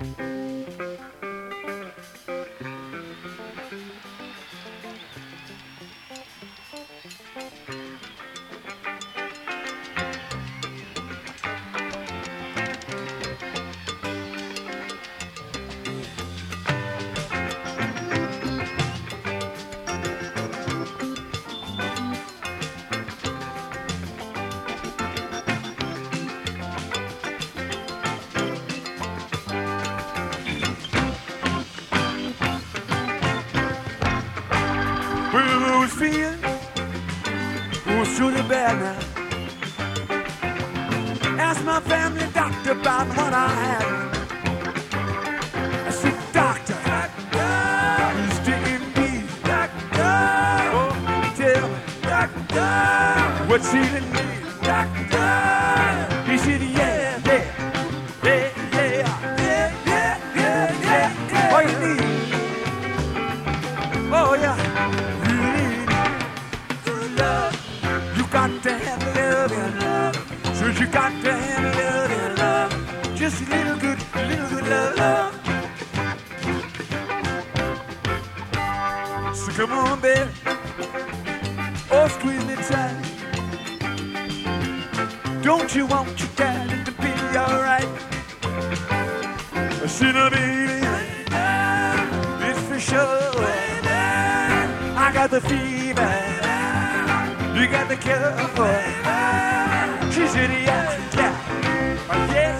Bye. Who's feeling? Who's truly bad now? Ask my family doctor about what I had. I said, Doctor, who's taking me? Doctor, oh, tell me, Doctor, what's healing me? Just a little good, little good love. So come on, baby. Oh. Don't you want your daddy to be alright? It's for sure. I got the fever. You got the cure. She said, but yes,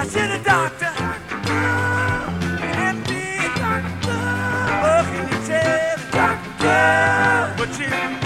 I said, the doctor, doctor, oh, can you tell doctor, what you,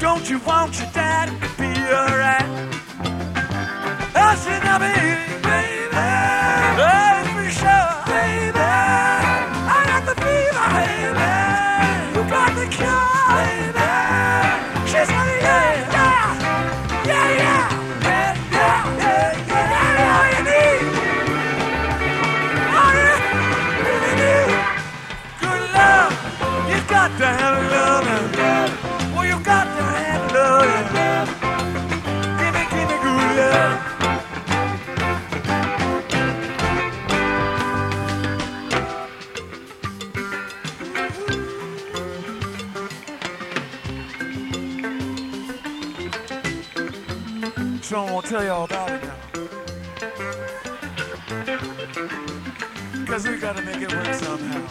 Don't you want your daddy to be alright? I said, now, baby, I'm gonna tell you all about it now. Cause we gotta make it work somehow.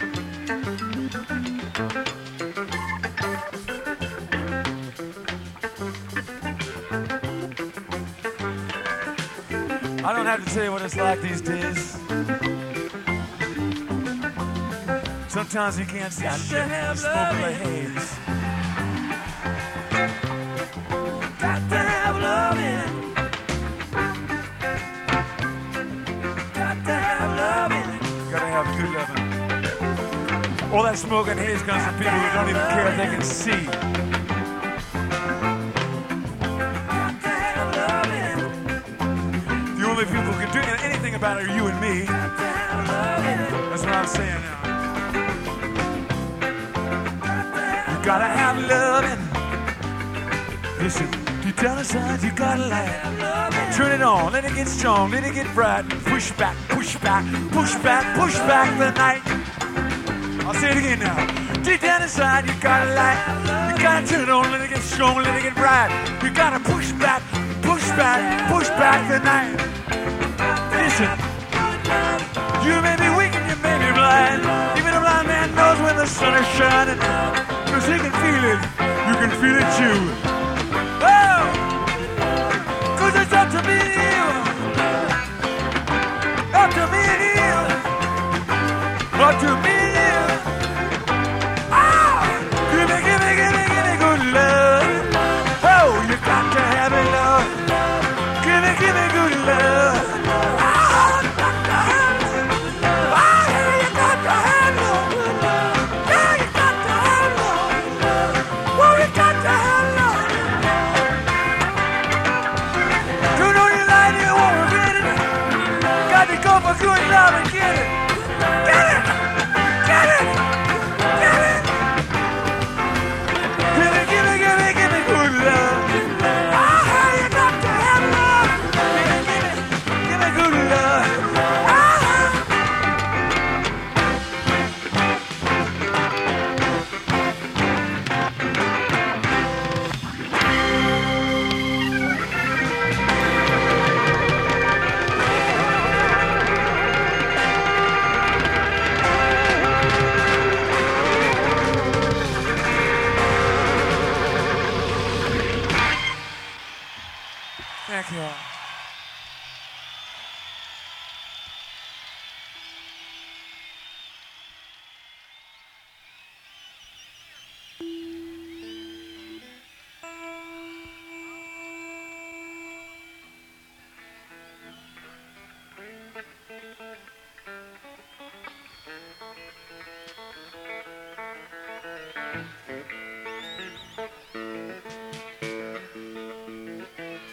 I don't have to tell you what it's like these days. Sometimes you can't see shit. Smoke the haze. All that smoke and haze comes from people who don't even care if they can see. The only people who can do anything about it are you and me. That's what I'm saying now. You gotta have loving. Listen, you tell down inside, you gotta laugh. Turn it on, let it get strong, let it get bright. Push back, push back, push back, push back the night. I'll say it again now. Deep down inside, you gotta light. You gotta turn it on, let it get strong, let it get bright. You gotta push back, push back, push back the night. Listen, you may be weak and you may be blind. Even a blind man knows when the sun is shining.